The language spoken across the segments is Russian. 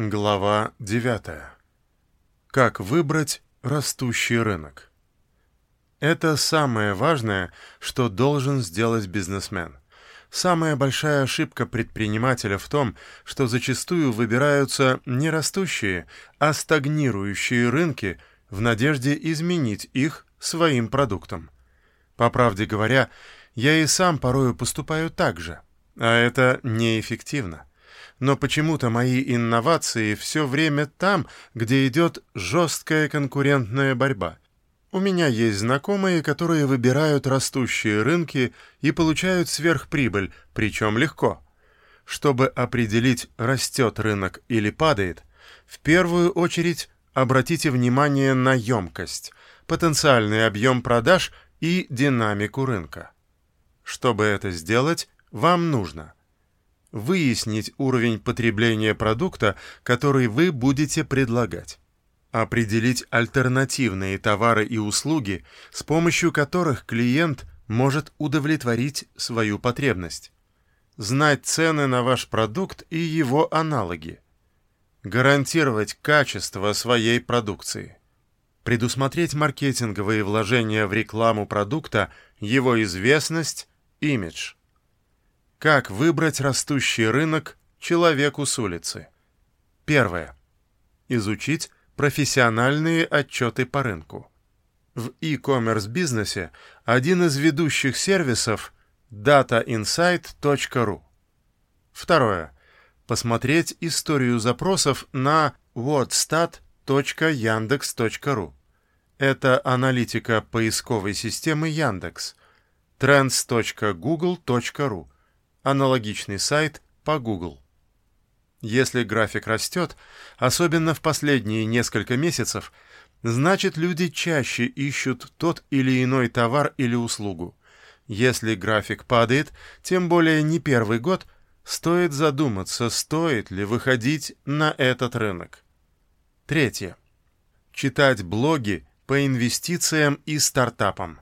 Глава 9. Как выбрать растущий рынок? Это самое важное, что должен сделать бизнесмен. Самая большая ошибка предпринимателя в том, что зачастую выбираются не растущие, а стагнирующие рынки в надежде изменить их своим продуктом. По правде говоря, я и сам порою поступаю так же, а это неэффективно но почему-то мои инновации все время там, где идет жесткая конкурентная борьба. У меня есть знакомые, которые выбирают растущие рынки и получают сверхприбыль, причем легко. Чтобы определить, растет рынок или падает, в первую очередь обратите внимание на емкость, потенциальный объем продаж и динамику рынка. Чтобы это сделать, вам нужно – выяснить уровень потребления продукта, который вы будете предлагать, определить альтернативные товары и услуги, с помощью которых клиент может удовлетворить свою потребность, знать цены на ваш продукт и его аналоги, гарантировать качество своей продукции, предусмотреть маркетинговые вложения в рекламу продукта, его известность, имидж – как выбрать растущий рынок человеку с улицы? Первое. Изучить профессиональные отчеты по рынку. В e-commerce бизнесе один из ведущих сервисов datainsight.ru. Второе. Посмотреть историю запросов на whatstat.yandex.ru. Это аналитика поисковой системы Яндекс. trends.google.ru аналогичный сайт по Google. Если график растет, особенно в последние несколько месяцев, значит люди чаще ищут тот или иной товар или услугу. Если график падает, тем более не первый год, стоит задуматься, стоит ли выходить на этот рынок. Третье. Читать блоги по инвестициям и стартапам.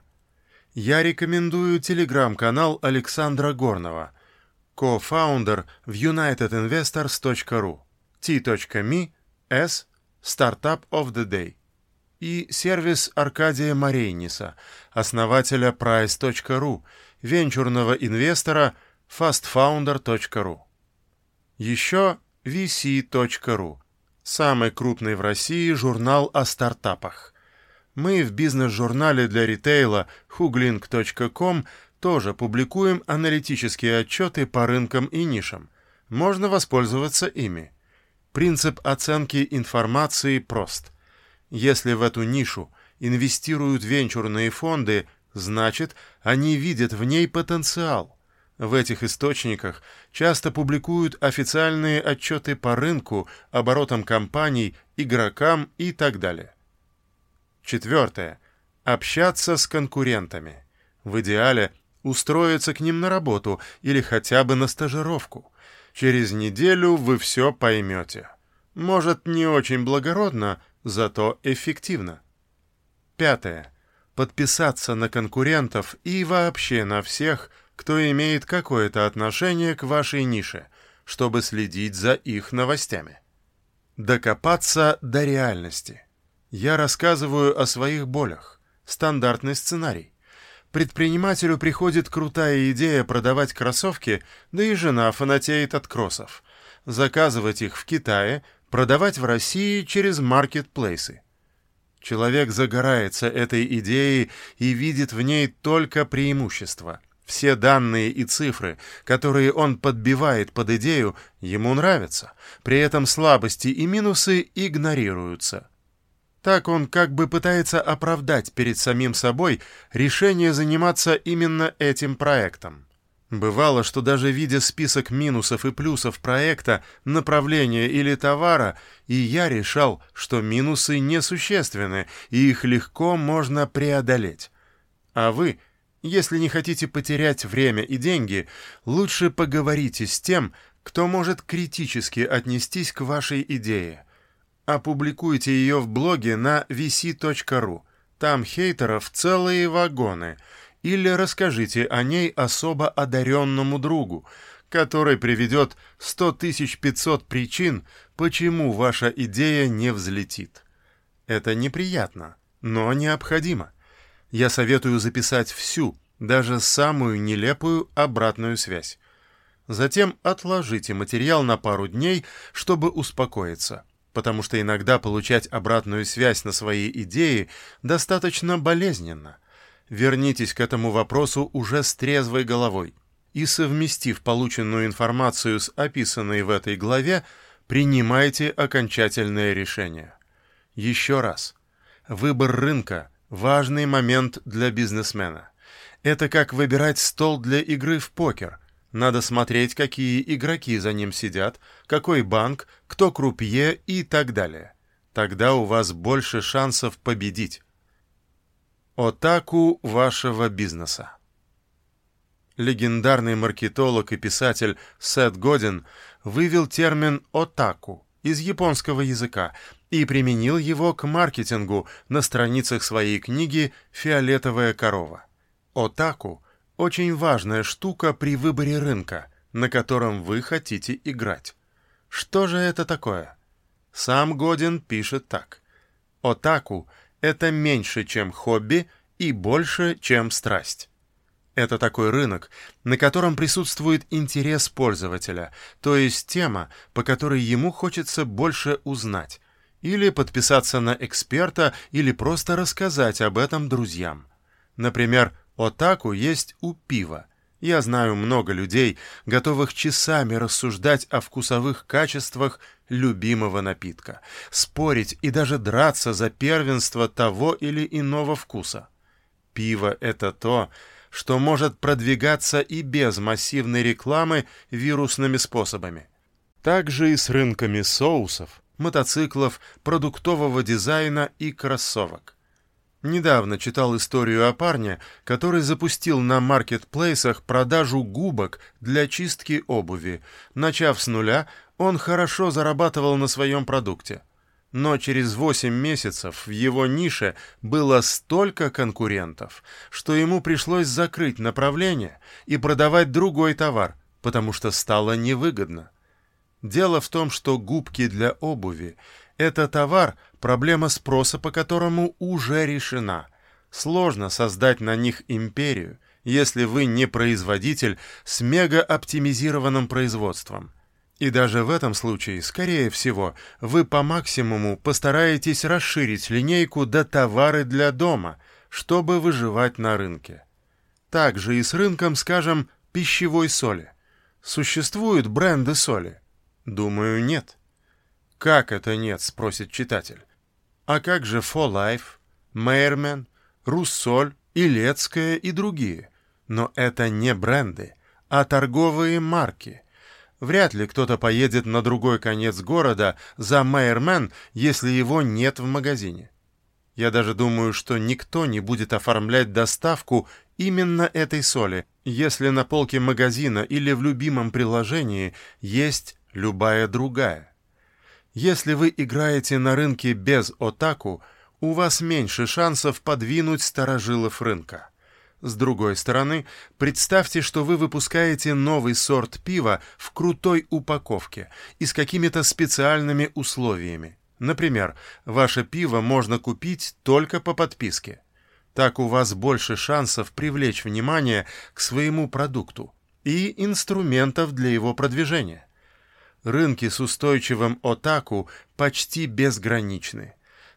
Я рекомендую телеграм-канал Александра Горнова – co-founder в unitedinvestors.ru, t.me, s, Startup of the Day и сервис Аркадия Марейниса, основателя price.ru, венчурного инвестора fastfounder.ru. Еще vc.ru, самый крупный в России журнал о стартапах. Мы в бизнес-журнале для ритейла hugling.com тоже публикуем аналитические отчеты по рынкам и нишам. Можно воспользоваться ими. Принцип оценки информации прост. Если в эту нишу инвестируют венчурные фонды, значит, они видят в ней потенциал. В этих источниках часто публикуют официальные отчеты по рынку, оборотам компаний, игрокам и так далее. Четвертое. Общаться с конкурентами. В идеале устроиться к ним на работу или хотя бы на стажировку. Через неделю вы все поймете. Может, не очень благородно, зато эффективно. Пятое. Подписаться на конкурентов и вообще на всех, кто имеет какое-то отношение к вашей нише, чтобы следить за их новостями. Докопаться до реальности. Я рассказываю о своих болях. Стандартный сценарий. Предпринимателю приходит крутая идея продавать кроссовки, да и жена фанатеет от кроссов. Заказывать их в Китае, продавать в России через маркетплейсы. Человек загорается этой идеей и видит в ней только преимущества. Все данные и цифры, которые он подбивает под идею, ему нравятся. При этом слабости и минусы игнорируются. Так он как бы пытается оправдать перед самим собой решение заниматься именно этим проектом. Бывало, что даже видя список минусов и плюсов проекта, направления или товара, и я решал, что минусы несущественны, и их легко можно преодолеть. А вы, если не хотите потерять время и деньги, лучше поговорите с тем, кто может критически отнестись к вашей идее опубликуйте ее в блоге на vc.ru. Там хейтеров целые вагоны. Или расскажите о ней особо одаренному другу, который приведет 100 500 причин, почему ваша идея не взлетит. Это неприятно, но необходимо. Я советую записать всю, даже самую нелепую обратную связь. Затем отложите материал на пару дней, чтобы успокоиться, потому что иногда получать обратную связь на свои идеи достаточно болезненно. Вернитесь к этому вопросу уже с трезвой головой и, совместив полученную информацию с описанной в этой главе, принимайте окончательное решение. Еще раз. Выбор рынка – важный момент для бизнесмена. Это как выбирать стол для игры в покер – надо смотреть, какие игроки за ним сидят, какой банк, кто крупье и так далее. Тогда у вас больше шансов победить. Отаку вашего бизнеса. Легендарный маркетолог и писатель Сет Годин вывел термин «отаку» из японского языка и применил его к маркетингу на страницах своей книги «Фиолетовая корова». Отаку очень важная штука при выборе рынка, на котором вы хотите играть. Что же это такое? Сам Годин пишет так. Отаку — это меньше, чем хобби, и больше, чем страсть. Это такой рынок, на котором присутствует интерес пользователя, то есть тема, по которой ему хочется больше узнать, или подписаться на эксперта, или просто рассказать об этом друзьям. Например, Отаку есть у пива. Я знаю много людей, готовых часами рассуждать о вкусовых качествах любимого напитка, спорить и даже драться за первенство того или иного вкуса. Пиво — это то, что может продвигаться и без массивной рекламы вирусными способами. Так же и с рынками соусов, мотоциклов, продуктового дизайна и кроссовок. Недавно читал историю о парне, который запустил на маркетплейсах продажу губок для чистки обуви. Начав с нуля, он хорошо зарабатывал на своем продукте. Но через 8 месяцев в его нише было столько конкурентов, что ему пришлось закрыть направление и продавать другой товар, потому что стало невыгодно. Дело в том, что губки для обуви это товар, проблема спроса по которому уже решена. Сложно создать на них империю, если вы не производитель с мега-оптимизированным производством. И даже в этом случае, скорее всего, вы по максимуму постараетесь расширить линейку до товары для дома, чтобы выживать на рынке. Также и с рынком, скажем, пищевой соли. Существуют бренды соли? Думаю, нет. «Как это нет?» — спросит читатель. «А как же For Life, Мейермен, Руссоль, Илецкая и другие? Но это не бренды, а торговые марки». Вряд ли кто-то поедет на другой конец города за Майермен, если его нет в магазине. Я даже думаю, что никто не будет оформлять доставку именно этой соли, если на полке магазина или в любимом приложении есть любая другая. Если вы играете на рынке без отаку, у вас меньше шансов подвинуть старожилов рынка. С другой стороны, представьте, что вы выпускаете новый сорт пива в крутой упаковке и с какими-то специальными условиями. Например, ваше пиво можно купить только по подписке. Так у вас больше шансов привлечь внимание к своему продукту и инструментов для его продвижения рынки с устойчивым отаку почти безграничны.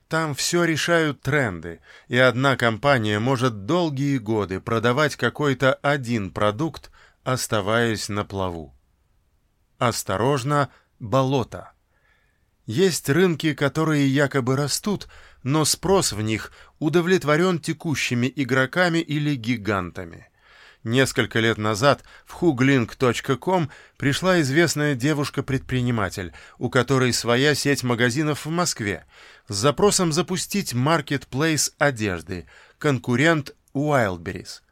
Там все решают тренды, и одна компания может долгие годы продавать какой-то один продукт, оставаясь на плаву. Осторожно, болото. Есть рынки, которые якобы растут, но спрос в них удовлетворен текущими игроками или гигантами. Несколько лет назад в huglink.com пришла известная девушка-предприниматель, у которой своя сеть магазинов в Москве, с запросом запустить маркетплейс одежды, конкурент Wildberries.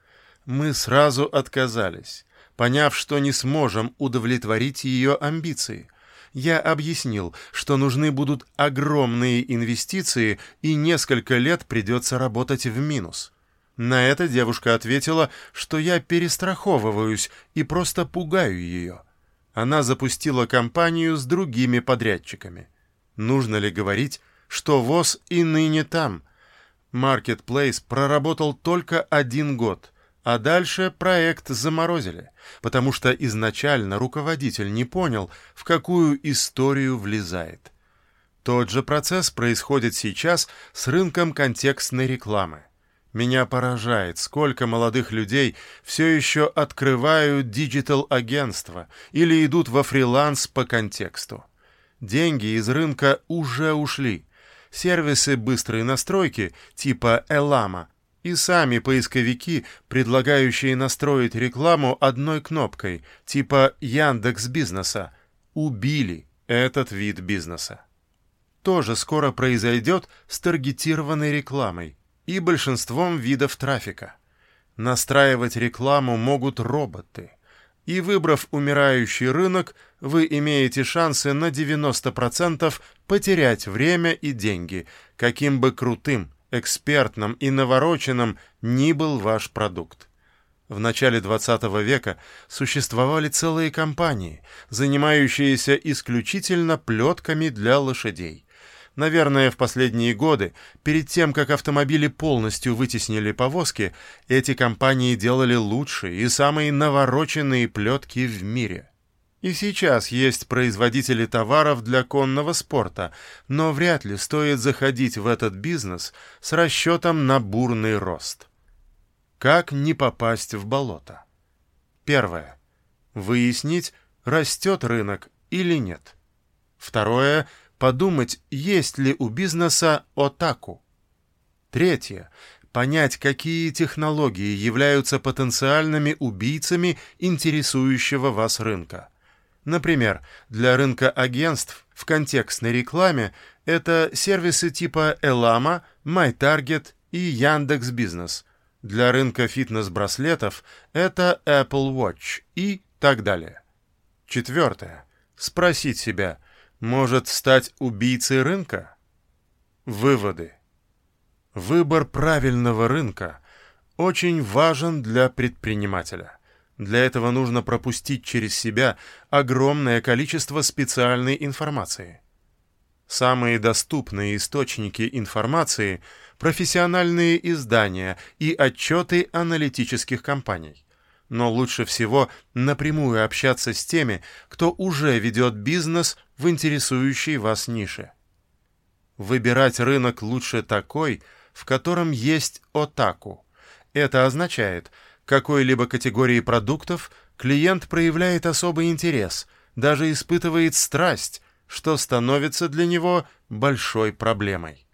Мы сразу отказались, поняв, что не сможем удовлетворить ее амбиции. Я объяснил, что нужны будут огромные инвестиции и несколько лет придется работать в минус. На это девушка ответила, что я перестраховываюсь и просто пугаю ее. Она запустила кампанию с другими подрядчиками. Нужно ли говорить, что ВОЗ и ныне там? Marketplace проработал только один год, а дальше проект заморозили, потому что изначально руководитель не понял, в какую историю влезает. Тот же процесс происходит сейчас с рынком контекстной рекламы. Меня поражает, сколько молодых людей все еще открывают диджитал-агентства или идут во фриланс по контексту. Деньги из рынка уже ушли. Сервисы быстрой настройки типа eLama и сами поисковики, предлагающие настроить рекламу одной кнопкой типа Яндекс Бизнеса, убили этот вид бизнеса. Тоже скоро произойдет с таргетированной рекламой и большинством видов трафика. Настраивать рекламу могут роботы. И выбрав умирающий рынок, вы имеете шансы на 90% потерять время и деньги, каким бы крутым, экспертным и навороченным ни был ваш продукт. В начале 20 века существовали целые компании, занимающиеся исключительно плетками для лошадей. Наверное, в последние годы, перед тем, как автомобили полностью вытеснили повозки, эти компании делали лучшие и самые навороченные плетки в мире. И сейчас есть производители товаров для конного спорта, но вряд ли стоит заходить в этот бизнес с расчетом на бурный рост. Как не попасть в болото? Первое. Выяснить, растет рынок или нет. Второе подумать, есть ли у бизнеса отаку. Третье. Понять, какие технологии являются потенциальными убийцами интересующего вас рынка. Например, для рынка агентств в контекстной рекламе это сервисы типа Elama, MyTarget и Яндекс.Бизнес. Для рынка фитнес-браслетов это Apple Watch и так далее. Четвертое. Спросить себя – может стать убийцей рынка? Выводы. Выбор правильного рынка очень важен для предпринимателя. Для этого нужно пропустить через себя огромное количество специальной информации. Самые доступные источники информации – профессиональные издания и отчеты аналитических компаний но лучше всего напрямую общаться с теми, кто уже ведет бизнес в интересующей вас нише. Выбирать рынок лучше такой, в котором есть отаку. Это означает, какой-либо категории продуктов клиент проявляет особый интерес, даже испытывает страсть, что становится для него большой проблемой.